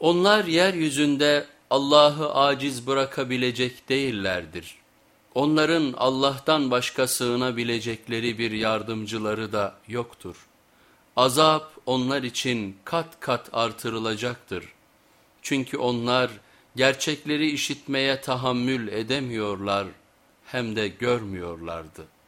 Onlar yeryüzünde Allah'ı aciz bırakabilecek değillerdir. Onların Allah'tan başka sığınabilecekleri bir yardımcıları da yoktur. Azap onlar için kat kat artırılacaktır. Çünkü onlar gerçekleri işitmeye tahammül edemiyorlar hem de görmüyorlardı.''